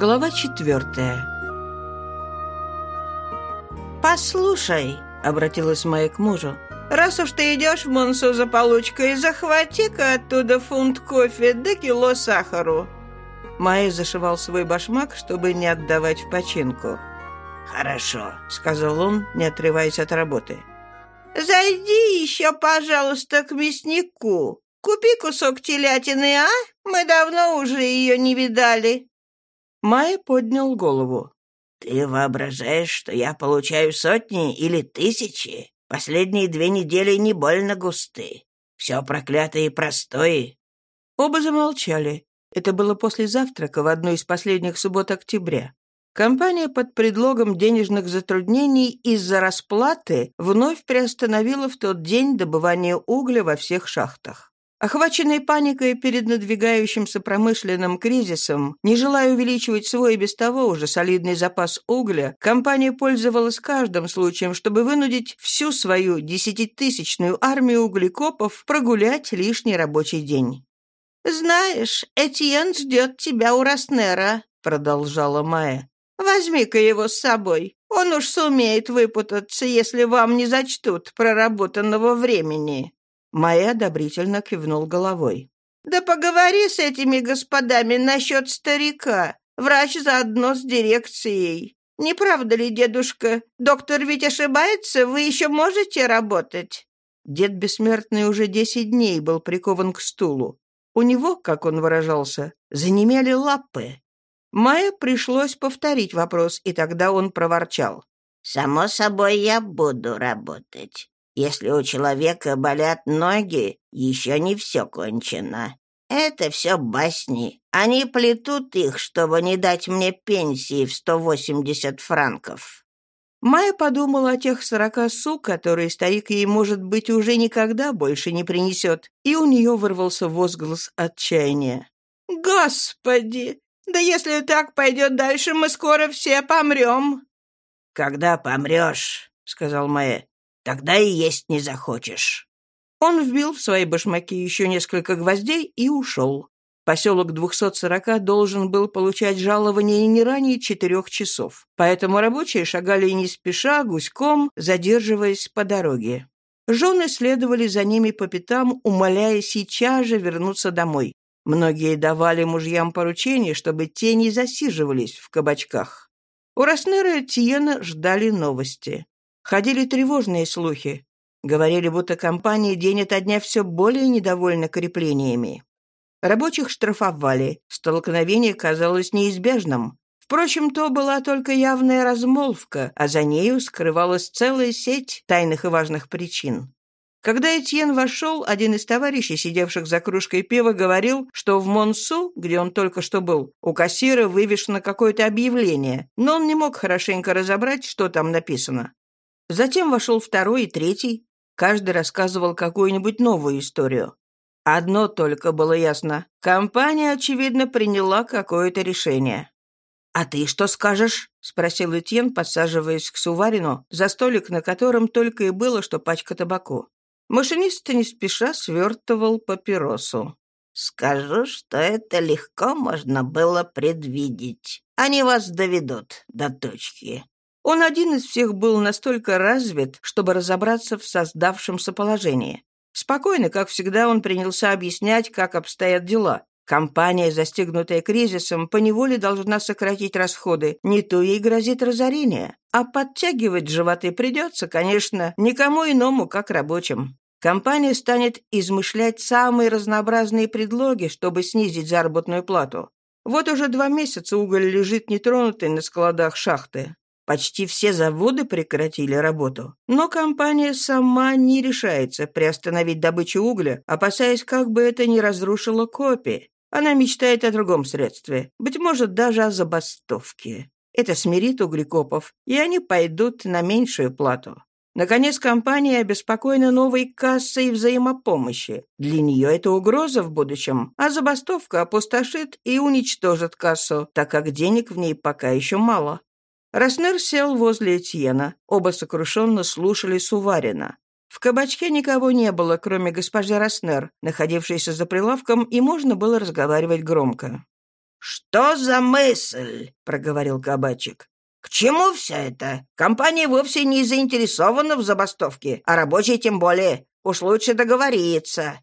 Глава четвертая «Послушай», — обратилась Майя к мужу, «раз уж ты идешь в Монсу за получкой, захвати-ка оттуда фунт кофе да кило сахару». Майя зашивал свой башмак, чтобы не отдавать в починку. «Хорошо», — сказал он, не отрываясь от работы. «Зайди еще, пожалуйста, к мяснику. Купи кусок телятины, а? Мы давно уже ее не видали». Майя поднял голову. «Ты воображаешь, что я получаю сотни или тысячи? Последние две недели не больно густы. Все проклятое и простое». Оба замолчали. Это было после завтрака в одну из последних суббот октября. Компания под предлогом денежных затруднений из-за расплаты вновь приостановила в тот день добывание угля во всех шахтах. Охваченный паникой перед надвигающимся промышленным кризисом, не желая увеличивать свой без того уже солидный запас угля, компания пользовалась каждым случаем, чтобы вынудить всю свою десятитысячную армию углекопов прогулять лишний рабочий день. «Знаешь, Этьен ждет тебя у Роснера», — продолжала Майя. «Возьми-ка его с собой. Он уж сумеет выпутаться, если вам не зачтут проработанного времени». Майя одобрительно кивнул головой. «Да поговори с этими господами насчет старика. Врач заодно с дирекцией. Не правда ли, дедушка? Доктор ведь ошибается, вы еще можете работать?» Дед Бессмертный уже десять дней был прикован к стулу. У него, как он выражался, занемели лапы. Майе пришлось повторить вопрос, и тогда он проворчал. «Само собой, я буду работать. Если у человека болят ноги, еще не все кончено. Это все басни. Они плетут их, чтобы не дать мне пенсии в 180 франков. Майя подумала о тех сорока су, которые старик ей, может быть, уже никогда больше не принесет, и у нее вырвался возглас отчаяния. «Господи! Да если так пойдет дальше, мы скоро все помрем!» «Когда помрешь, — сказал Майя, Тогда и есть не захочешь». Он вбил в свои башмаки еще несколько гвоздей и ушел. Поселок 240 должен был получать жалование не ранее четырех часов, поэтому рабочие шагали не спеша, гуськом, задерживаясь по дороге. Жены следовали за ними по пятам, умоляя сейчас же вернуться домой. Многие давали мужьям поручения, чтобы те не засиживались в кабачках. У Роснера Тиена ждали новости. Ходили тревожные слухи. Говорили, будто компания день ото дня все более недовольна креплениями. Рабочих штрафовали, столкновение казалось неизбежным. Впрочем, то была только явная размолвка, а за нею скрывалась целая сеть тайных и важных причин. Когда Этьен вошел, один из товарищей, сидевших за кружкой пива, говорил, что в Монсу, где он только что был, у кассира вывешено какое-то объявление, но он не мог хорошенько разобрать, что там написано. Затем вошел второй и третий. Каждый рассказывал какую-нибудь новую историю. Одно только было ясно. Компания, очевидно, приняла какое-то решение. «А ты что скажешь?» — спросил Этьен, подсаживаясь к Суварину, за столик, на котором только и было, что пачка табаку. Машинист не спеша свертывал папиросу. «Скажу, что это легко можно было предвидеть. Они вас доведут до точки. Он один из всех был настолько развит, чтобы разобраться в создавшемся положении. Спокойно, как всегда, он принялся объяснять, как обстоят дела. Компания, застигнутая кризисом, поневоле должна сократить расходы, не то ей грозит разорение. А подтягивать животы придется, конечно, никому иному, как рабочим. Компания станет измышлять самые разнообразные предлоги, чтобы снизить заработную плату. Вот уже два месяца уголь лежит нетронутый на складах шахты. Почти все заводы прекратили работу. Но компания сама не решается приостановить добычу угля, опасаясь, как бы это ни разрушило копии. Она мечтает о другом средстве, быть может, даже о забастовке. Это смирит углекопов, и они пойдут на меньшую плату. Наконец, компания обеспокоена новой кассой взаимопомощи. Для нее это угроза в будущем, а забастовка опустошит и уничтожит кассу, так как денег в ней пока еще мало. Роснер сел возле Этьена. Оба сокрушенно слушали Суварина. В кабачке никого не было, кроме госпожи Роснер, находившейся за прилавком, и можно было разговаривать громко. «Что за мысль?» — проговорил кабачик. «К чему все это? Компания вовсе не заинтересована в забастовке, а рабочие тем более. Уж лучше договориться».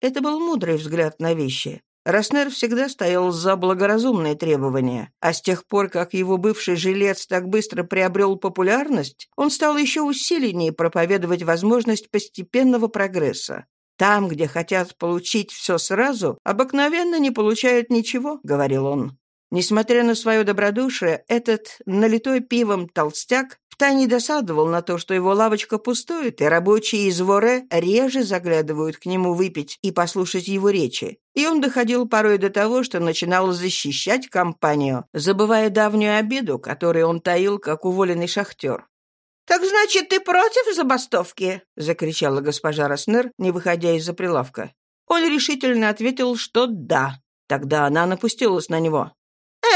Это был мудрый взгляд на вещи. Роснер всегда стоял за благоразумные требования, а с тех пор, как его бывший жилец так быстро приобрел популярность, он стал еще усиленнее проповедовать возможность постепенного прогресса. «Там, где хотят получить все сразу, обыкновенно не получают ничего», — говорил он. Несмотря на свое добродушие, этот налитой пивом толстяк втайне досадовал на то, что его лавочка пустует, и рабочие из Воре реже заглядывают к нему выпить и послушать его речи. И он доходил порой до того, что начинал защищать компанию, забывая давнюю обиду, которую он таил, как уволенный шахтер. «Так значит, ты против забастовки?» — закричала госпожа Роснер, не выходя из-за прилавка. Он решительно ответил, что да. Тогда она напустилась на него.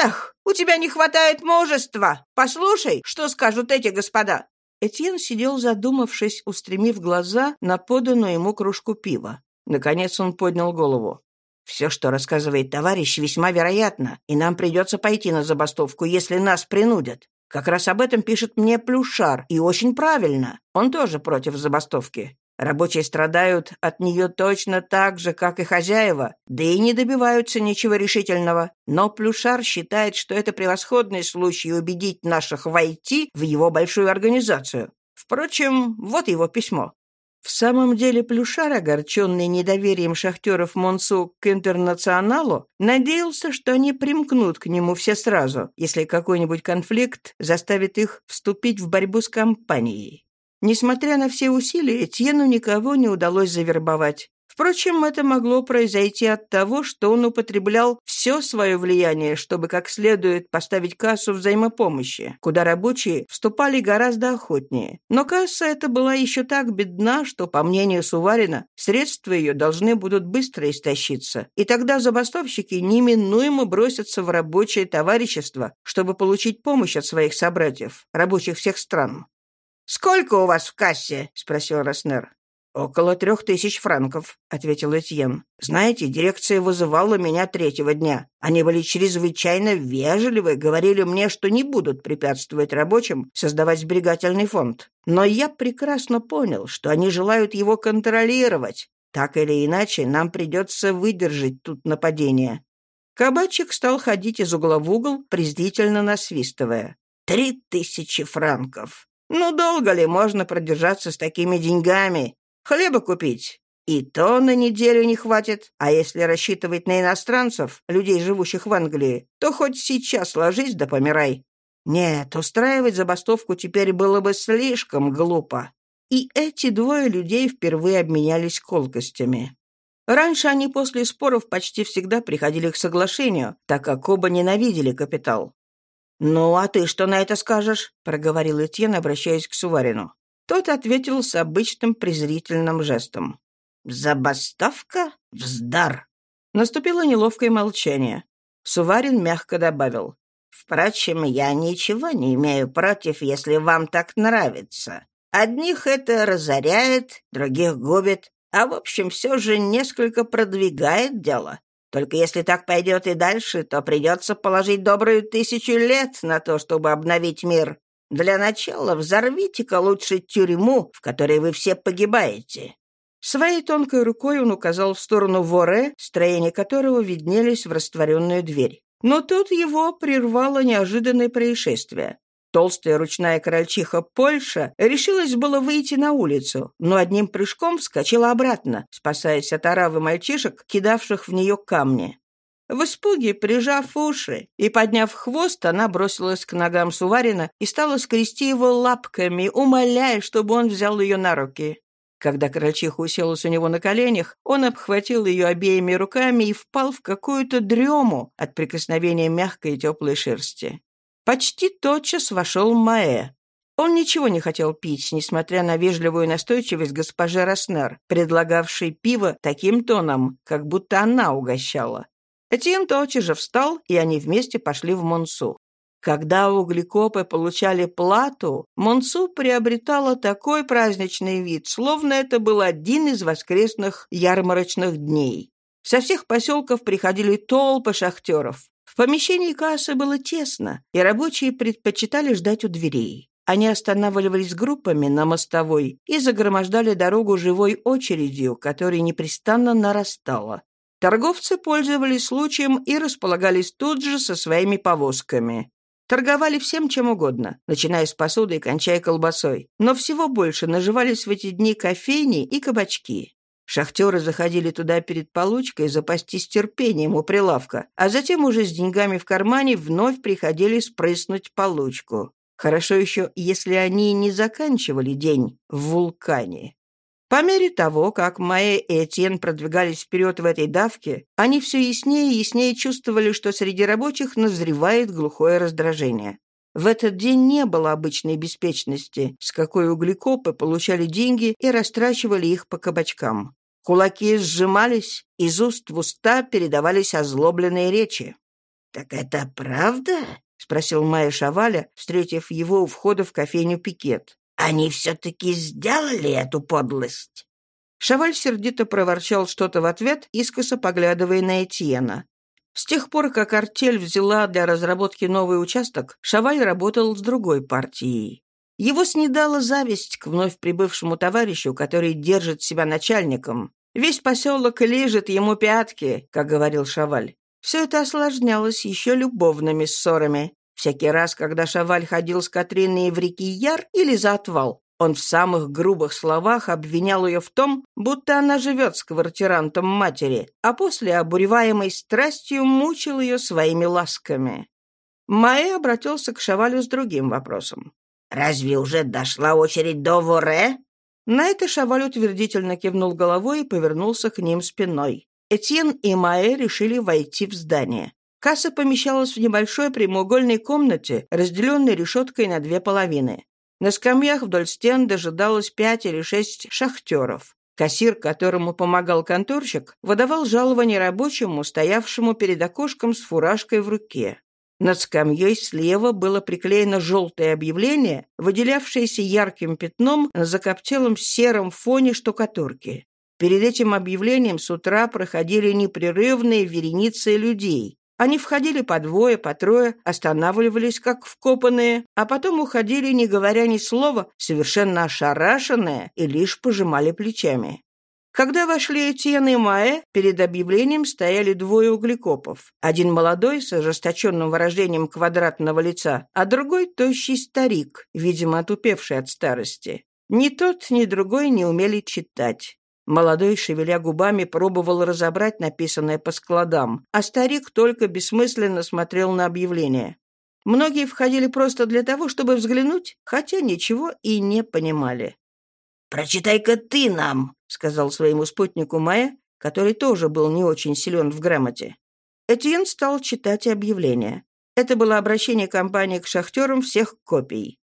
«Эх, у тебя не хватает мужества! Послушай, что скажут эти господа!» Этьен сидел задумавшись, устремив глаза на поданную ему кружку пива. Наконец он поднял голову. «Все, что рассказывает товарищ, весьма вероятно, и нам придется пойти на забастовку, если нас принудят. Как раз об этом пишет мне Плюшар, и очень правильно. Он тоже против забастовки. Рабочие страдают от нее точно так же, как и хозяева, да и не добиваются ничего решительного. Но Плюшар считает, что это превосходный случай убедить наших войти в его большую организацию. Впрочем, вот его письмо. В самом деле Плюшар, огорченный недоверием шахтеров Монсу к интернационалу, надеялся, что они примкнут к нему все сразу, если какой-нибудь конфликт заставит их вступить в борьбу с компанией. Несмотря на все усилия, Этьену никого не удалось завербовать. Впрочем, это могло произойти от того, что он употреблял все свое влияние, чтобы как следует поставить кассу взаимопомощи, куда рабочие вступали гораздо охотнее. Но касса эта была еще так бедна, что, по мнению Суварина, средства ее должны будут быстро истощиться. И тогда забастовщики неминуемо бросятся в рабочее товарищество, чтобы получить помощь от своих собратьев, рабочих всех стран. «Сколько у вас в кассе?» — спросил Роснер. «Около трех тысяч франков», — ответил Этьен. «Знаете, дирекция вызывала меня третьего дня. Они были чрезвычайно вежливы, говорили мне, что не будут препятствовать рабочим создавать сберегательный фонд. Но я прекрасно понял, что они желают его контролировать. Так или иначе, нам придется выдержать тут нападение». Кабачик стал ходить из угла в угол, презрительно насвистывая. «Три тысячи франков! Ну, долго ли можно продержаться с такими деньгами? Хлеба купить? И то на неделю не хватит. А если рассчитывать на иностранцев, людей, живущих в Англии, то хоть сейчас ложись да помирай. Нет, устраивать забастовку теперь было бы слишком глупо. И эти двое людей впервые обменялись колкостями. Раньше они после споров почти всегда приходили к соглашению, так как оба ненавидели капитал. «Ну, а ты что на это скажешь?» — проговорил Этьен, обращаясь к Суварину. Тот ответил с обычным презрительным жестом. «Забастовка? Вздар!» Наступило неловкое молчание. Суварин мягко добавил. «Впрочем, я ничего не имею против, если вам так нравится. Одних это разоряет, других губит, а в общем все же несколько продвигает дело. Только если так пойдет и дальше, то придется положить добрую тысячу лет на то, чтобы обновить мир. Для начала взорвите-ка лучше тюрьму, в которой вы все погибаете». Своей тонкой рукой он указал в сторону воре, строения которого виднелись в растворенную дверь. Но тут его прервало неожиданное происшествие. Толстая ручная крольчиха Польша решилась было выйти на улицу, но одним прыжком вскочила обратно, спасаясь от оравы мальчишек, кидавших в нее камни. В испуге, прижав уши и подняв хвост, она бросилась к ногам Суварина и стала скрести его лапками, умоляя, чтобы он взял ее на руки. Когда крольчиха уселась у него на коленях, он обхватил ее обеими руками и впал в какую-то дрему от прикосновения мягкой и теплой шерсти. Почти тотчас вошел Маэ. Он ничего не хотел пить, несмотря на вежливую настойчивость госпожи Роснер, предлагавшей пиво таким тоном, как будто она угощала. Этьен тотчас же встал, и они вместе пошли в Монсу. Когда углекопы получали плату, Монсу приобретала такой праздничный вид, словно это был один из воскресных ярмарочных дней. Со всех поселков приходили толпы шахтеров. В помещении кассы было тесно, и рабочие предпочитали ждать у дверей. Они останавливались группами на мостовой и загромождали дорогу живой очередью, которая непрестанно нарастала. Торговцы пользовались случаем и располагались тут же со своими повозками. Торговали всем чем угодно, начиная с посуды и кончая колбасой. Но всего больше наживались в эти дни кофейни и кабачки. Шахтеры заходили туда перед получкой запастись терпением у прилавка, а затем уже с деньгами в кармане вновь приходили спрыснуть получку. Хорошо еще, если они не заканчивали день в вулкане. По мере того, как Майя и Этьен продвигались вперед в этой давке, они все яснее и яснее чувствовали, что среди рабочих назревает глухое раздражение. В этот день не было обычной беспечности, с какой углекопы получали деньги и растрачивали их по кабачкам. Кулаки сжимались, из уст в уста передавались озлобленные речи. «Так это правда?» — спросил Майя Шаваля, встретив его у входа в кофейню «Пикет». Они все-таки сделали эту подлость. Шаваль сердито проворчал что-то в ответ, искоса поглядывая на Этьена. С тех пор, как артель взяла для разработки новый участок, Шаваль работал с другой партией. Его снедала зависть к вновь прибывшему товарищу, который держит себя начальником. «Весь поселок лежит ему пятки», как говорил Шаваль. Все это осложнялось еще любовными ссорами. Всякий раз, когда Шаваль ходил с Катриной в реки Яр или за отвал, он в самых грубых словах обвинял ее в том, будто она живет с квартирантом матери, а после, обуреваемой страстью, мучил ее своими ласками. Майя обратился к Шавалю с другим вопросом. «Разве уже дошла очередь до Воре?» На это Шаваль утвердительно кивнул головой и повернулся к ним спиной. Этьен и Майя решили войти в здание. Касса помещалась в небольшой прямоугольной комнате, разделенной решеткой на две половины. На скамьях вдоль стен дожидалось пять или шесть шахтеров. Кассир, которому помогал конторщик, выдавал жалование рабочему, стоявшему перед окошком с фуражкой в руке. Над скамьей слева было приклеено желтое объявление, выделявшееся ярким пятном на закоптелом сером фоне штукатурки. Перед этим объявлением с утра проходили непрерывные вереницы людей. Они входили по двое, по трое, останавливались как вкопанные, а потом уходили, не говоря ни слова, совершенно ошарашенные, и лишь пожимали плечами. Когда вошли Этьен и Маэ, перед объявлением стояли двое углекопов. Один молодой, с ожесточенным выражением квадратного лица, а другой — тощий старик, видимо, отупевший от старости. Ни тот, ни другой не умели читать. Молодой, шевеля губами, пробовал разобрать написанное по складам, а старик только бессмысленно смотрел на объявление. Многие входили просто для того, чтобы взглянуть, хотя ничего и не понимали. «Прочитай-ка ты нам», — сказал своему спутнику Майя, который тоже был не очень силен в грамоте. Этьен стал читать объявление. Это было обращение компании к шахтерам всех копий.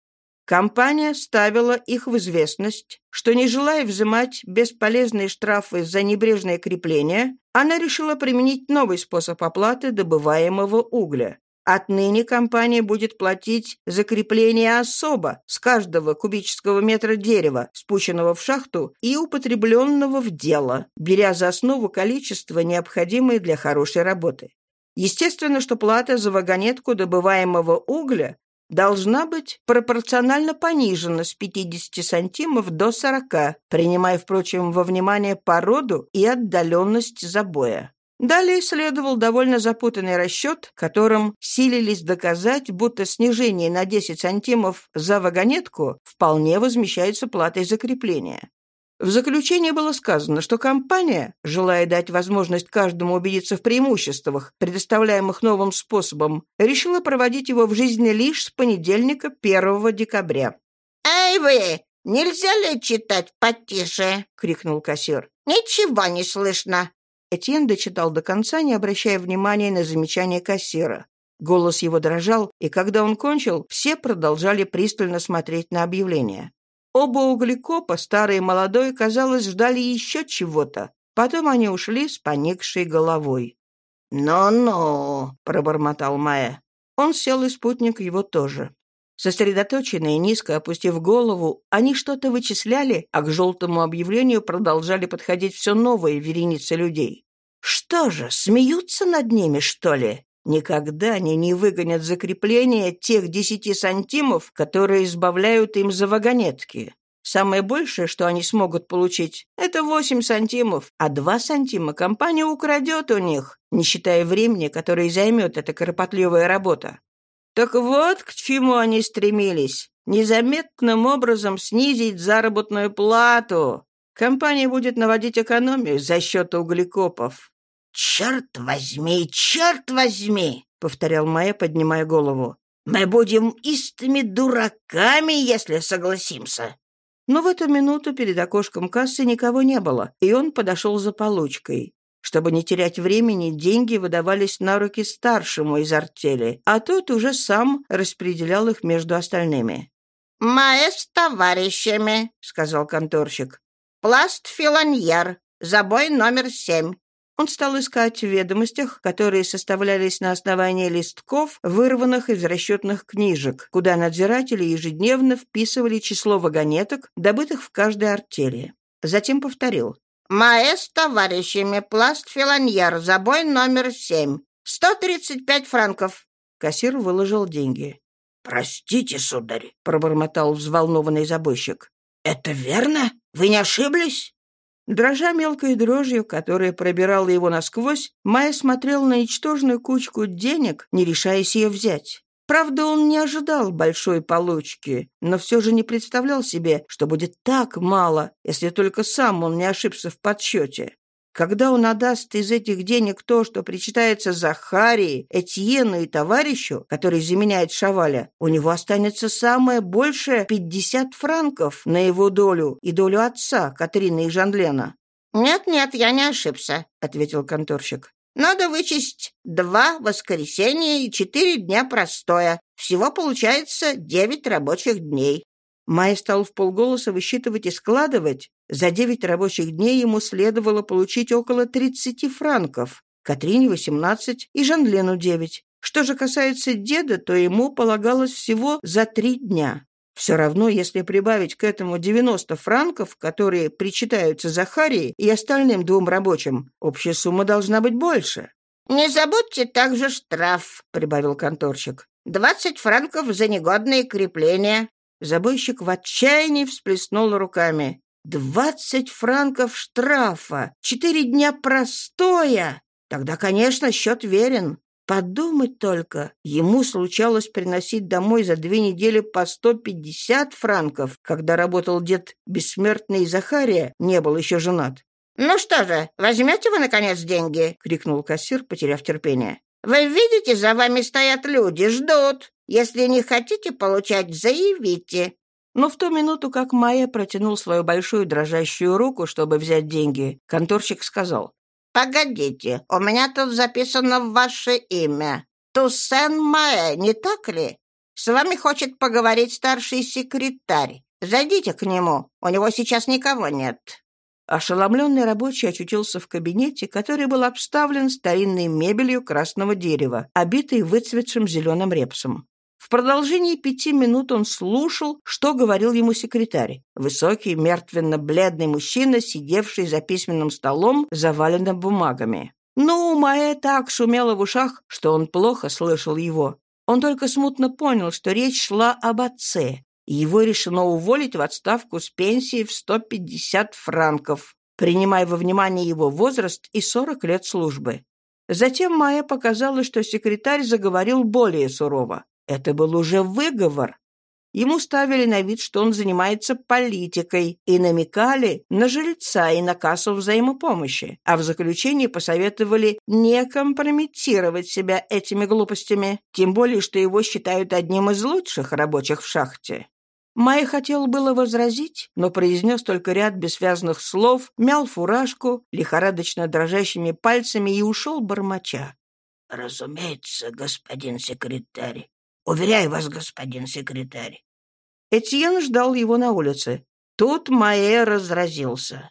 Компания ставила их в известность, что, не желая взимать бесполезные штрафы за небрежное крепление, она решила применить новый способ оплаты добываемого угля. Отныне компания будет платить за крепление особо с каждого кубического метра дерева, спущенного в шахту и употребленного в дело, беря за основу количество, необходимое для хорошей работы. Естественно, что плата за вагонетку добываемого угля должна быть пропорционально понижена с 50 сантимов до 40, принимая, впрочем, во внимание породу и отдаленность забоя. Далее следовал довольно запутанный расчет, которым силились доказать, будто снижение на 10 сантимов за вагонетку вполне возмещается платой закрепления. В заключение было сказано, что компания, желая дать возможность каждому убедиться в преимуществах, предоставляемых новым способом, решила проводить его в жизни лишь с понедельника 1 декабря. «Эй вы! Нельзя ли читать потише?» — крикнул кассир. «Ничего не слышно!» Этьен дочитал до конца, не обращая внимания на замечание кассира. Голос его дрожал, и когда он кончил, все продолжали пристально смотреть на объявление. Оба углекопа, старый и молодой, казалось, ждали еще чего-то. Потом они ушли с поникшей головой. «Ну-ну», — пробормотал Майя. Он сел, и спутник его тоже. Сосредоточенные, низко опустив голову, они что-то вычисляли, а к желтому объявлению продолжали подходить все новые вереницы людей. «Что же, смеются над ними, что ли?» Никогда они не выгонят закрепление тех десяти сантимов, которые избавляют им за вагонетки. Самое большее, что они смогут получить, это 8 сантимов, а 2 сантима компания украдет у них, не считая времени, которое займет эта кропотливая работа. Так вот, к чему они стремились. Незаметным образом снизить заработную плату. Компания будет наводить экономию за счет углекопов. «Черт возьми, черт возьми!» — повторял Майя, поднимая голову. «Мы будем истыми дураками, если согласимся. Но в эту минуту перед окошком кассы никого не было, и он подошел за получкой. Чтобы не терять времени, деньги выдавались на руки старшему из артели, а тот уже сам распределял их между остальными. «Мы с товарищами», — сказал конторщик. «Пласт филоньер, забой номер семь. Он стал искать в ведомостях, которые составлялись на основании листков, вырванных из расчетных книжек, куда надзиратели ежедневно вписывали число вагонеток, добытых в каждой артели. Затем повторил. «Маэ с товарищами, пласт филоньер, забой номер семь. Сто тридцать пять франков». Кассир выложил деньги. «Простите, сударь», — пробормотал взволнованный забойщик. «Это верно? Вы не ошиблись?» Дрожа мелкой дрожью, которая пробирала его насквозь, Майя смотрел на ничтожную кучку денег, не решаясь ее взять. Правда, он не ожидал большой получки, но все же не представлял себе, что будет так мало, если только сам он не ошибся в подсчете. Когда он отдаст из этих денег то, что причитается Захарии, Этьену и товарищу, который заменяет Шаваля, у него останется самое большее 50 франков на его долю и долю отца, Катрины и Жанлена. «Нет-нет, я не ошибся», — ответил конторщик. «Надо вычесть два воскресенья и четыре дня простоя. Всего получается девять рабочих дней. Май стал в полголоса высчитывать и складывать. За девять рабочих дней ему следовало получить около 30 франков, Катрине 18 и Жанлену 9. Что же касается деда, то ему полагалось всего за три дня. Все равно, если прибавить к этому 90 франков, которые причитаются Захарии и остальным двум рабочим, общая сумма должна быть больше. «Не забудьте также штраф», — прибавил конторщик. «Двадцать франков за негодные крепления». Забойщик в отчаянии всплеснул руками. «Двадцать франков штрафа! Четыре дня простоя! Тогда, конечно, счет верен. Подумать только, ему случалось приносить домой за две недели по сто пятьдесят франков, когда работал дед бессмертный Захария, не был еще женат. «Ну что же, возьмете вы, наконец, деньги?» — крикнул кассир, потеряв терпение. «Вы видите, за вами стоят люди, ждут. Если не хотите получать, заявите». Но в ту минуту, как Майя протянул свою большую дрожащую руку, чтобы взять деньги, конторщик сказал. «Погодите, у меня тут записано ваше имя. Туссен Майя, не так ли? С вами хочет поговорить старший секретарь. Зайдите к нему, у него сейчас никого нет». Ошеломленный рабочий очутился в кабинете, который был обставлен старинной мебелью красного дерева, обитой выцветшим зеленым репсом. В продолжении пяти минут он слушал, что говорил ему секретарь. Высокий, мертвенно-бледный мужчина, сидевший за письменным столом, заваленным бумагами. Но у Маэ так шумело в ушах, что он плохо слышал его. Он только смутно понял, что речь шла об отце. Его решено уволить в отставку с пенсией в 150 франков, принимая во внимание его возраст и 40 лет службы. Затем Майя показала, что секретарь заговорил более сурово. Это был уже выговор. Ему ставили на вид, что он занимается политикой, и намекали на жильца и на кассу взаимопомощи, а в заключении посоветовали не компрометировать себя этими глупостями, тем более, что его считают одним из лучших рабочих в шахте. Майя хотел было возразить, но произнес только ряд бессвязных слов, мял фуражку, лихорадочно дрожащими пальцами и ушел бормоча. «Разумеется, господин секретарь. Уверяю вас, господин секретарь. Этьен ждал его на улице. Тут Маэ разразился.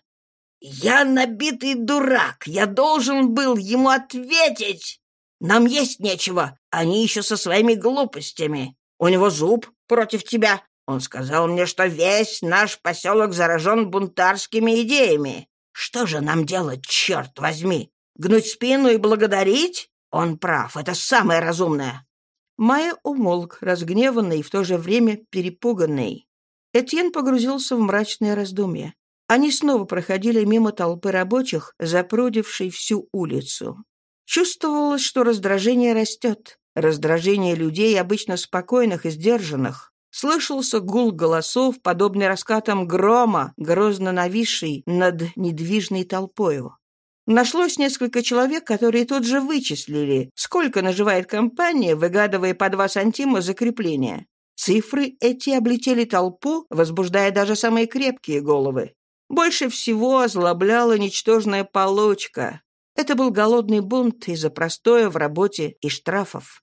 «Я набитый дурак! Я должен был ему ответить! Нам есть нечего, они еще со своими глупостями. У него зуб против тебя. Он сказал мне, что весь наш поселок заражен бунтарскими идеями. Что же нам делать, черт возьми? Гнуть спину и благодарить? Он прав, это самое разумное. Майя умолк, разгневанный и в то же время перепуганный. Этьен погрузился в мрачное раздумье. Они снова проходили мимо толпы рабочих, запрудившей всю улицу. Чувствовалось, что раздражение растет. Раздражение людей, обычно спокойных и сдержанных. Слышался гул голосов, подобный раскатам грома, грозно нависший над недвижной толпою. Нашлось несколько человек, которые тут же вычислили, сколько наживает компания, выгадывая по два сантима закрепления. Цифры эти облетели толпу, возбуждая даже самые крепкие головы. Больше всего озлобляла ничтожная получка. Это был голодный бунт из-за простоя в работе и штрафов.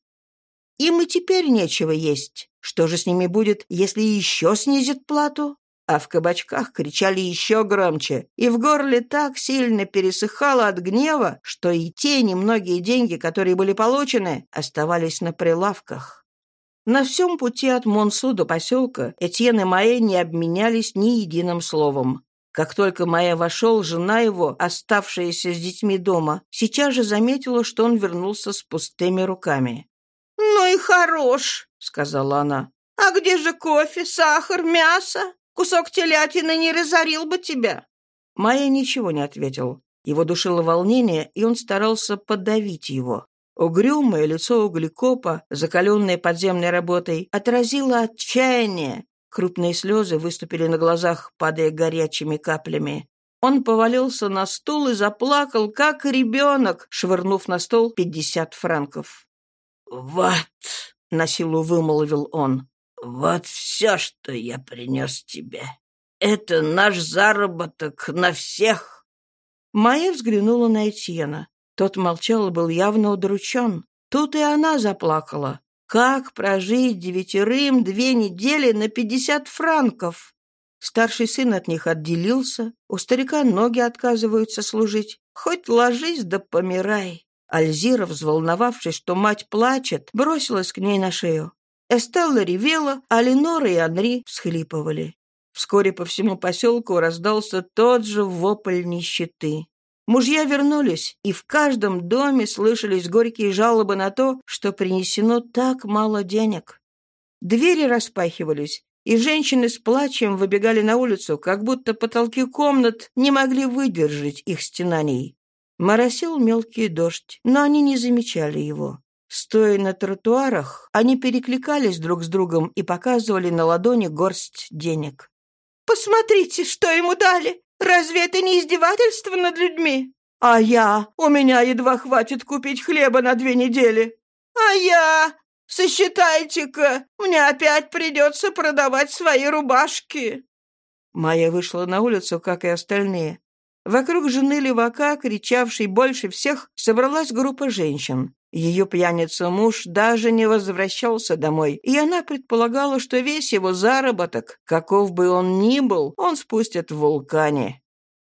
Им и теперь нечего есть. Что же с ними будет, если еще снизят плату? А в кабачках кричали еще громче, и в горле так сильно пересыхало от гнева, что и те немногие деньги, которые были получены, оставались на прилавках. На всем пути от Монсу до поселка Этьен и Майя не обменялись ни единым словом. Как только Майя вошел, жена его, оставшаяся с детьми дома, сейчас же заметила, что он вернулся с пустыми руками. «Ну и хорош», — сказала она. «А где же кофе, сахар, мясо? Кусок телятины не разорил бы тебя». Майя ничего не ответил. Его душило волнение, и он старался подавить его. Угрюмое лицо углекопа, закаленное подземной работой, отразило отчаяние. Крупные слезы выступили на глазах, падая горячими каплями. Он повалился на стул и заплакал, как ребенок, швырнув на стол пятьдесят франков. «Вот», — на силу вымолвил он, — «вот все, что я принес тебе. Это наш заработок на всех». Майя взглянула на Этьена. Тот молчал и был явно удручен. Тут и она заплакала. Как прожить девятерым две недели на пятьдесят франков? Старший сын от них отделился, у старика ноги отказываются служить. Хоть ложись да помирай. Альзира, взволновавшись, что мать плачет, бросилась к ней на шею. Эстелла ревела, а Ленора и Анри всхлипывали. Вскоре по всему поселку раздался тот же вопль нищеты. Мужья вернулись, и в каждом доме слышались горькие жалобы на то, что принесено так мало денег. Двери распахивались, и женщины с плачем выбегали на улицу, как будто потолки комнат не могли выдержать их стенаний. Моросил мелкий дождь, но они не замечали его. Стоя на тротуарах, они перекликались друг с другом и показывали на ладони горсть денег. «Посмотрите, что ему дали! Разве это не издевательство над людьми? А я? У меня едва хватит купить хлеба на две недели. А я? Сосчитайте-ка, мне опять придется продавать свои рубашки. Майя вышла на улицу, как и остальные. Вокруг жены левака, кричавшей больше всех, собралась группа женщин. Ее пьяница-муж даже не возвращался домой, и она предполагала, что весь его заработок, каков бы он ни был, он спустит в вулкане.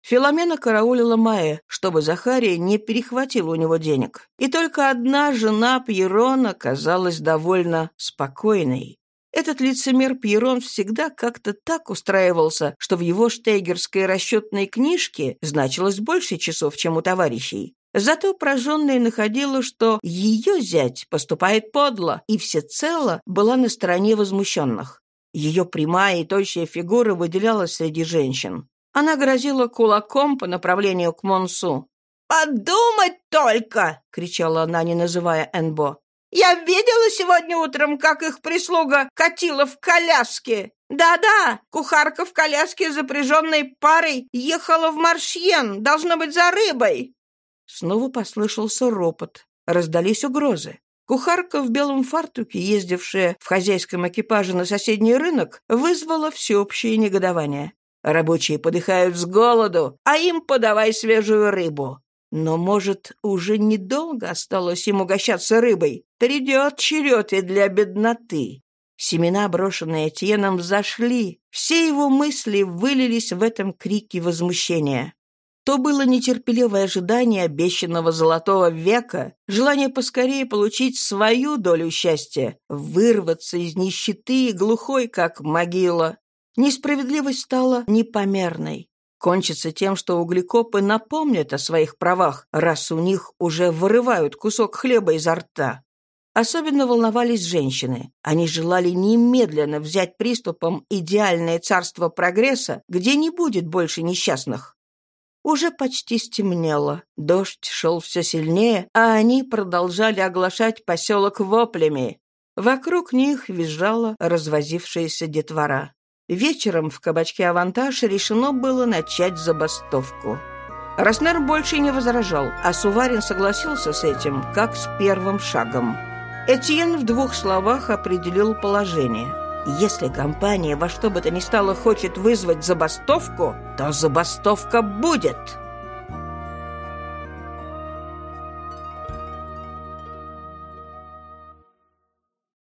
Филомена караулила Майя, чтобы Захария не перехватил у него денег. И только одна жена Пьерона казалась довольно спокойной. Этот лицемер Пьерон всегда как-то так устраивался, что в его штейгерской расчетной книжке значилось больше часов, чем у товарищей. Зато прожженная находила, что ее зять поступает подло, и всецело была на стороне возмущенных. Ее прямая и тощая фигура выделялась среди женщин. Она грозила кулаком по направлению к Монсу. «Подумать только!» — кричала она, не называя Энбо. «Я видела сегодня утром, как их прислуга катила в коляске. Да-да, кухарка в коляске, запряженной парой, ехала в Маршьен, должно быть, за рыбой. Снова послышался ропот. Раздались угрозы. Кухарка в белом фартуке, ездившая в хозяйском экипаже на соседний рынок, вызвала всеобщее негодование. Рабочие подыхают с голоду, а им подавай свежую рыбу. Но, может, уже недолго осталось им угощаться рыбой. Придет черед и для бедноты. Семена, брошенные Этьеном, зашли. Все его мысли вылились в этом крике возмущения. То было нетерпеливое ожидание обещанного золотого века, желание поскорее получить свою долю счастья, вырваться из нищеты и глухой, как могила. Несправедливость стала непомерной. кончится тем, что углекопы напомнят о своих правах, раз у них уже вырывают кусок хлеба изо рта. Особенно волновались женщины. Они желали немедленно взять приступом идеальное царство прогресса, где не будет больше несчастных. Уже почти стемнело, дождь шел все сильнее, а они продолжали оглашать поселок воплями. Вокруг них визжала развозившаяся детвора. Вечером в кабачке «Авантаж» решено было начать забастовку. Роснер больше не возражал, а Суварин согласился с этим, как с первым шагом. Этьен в двух словах определил положение. Если компания во что бы то ни стало хочет вызвать забастовку, то забастовка будет.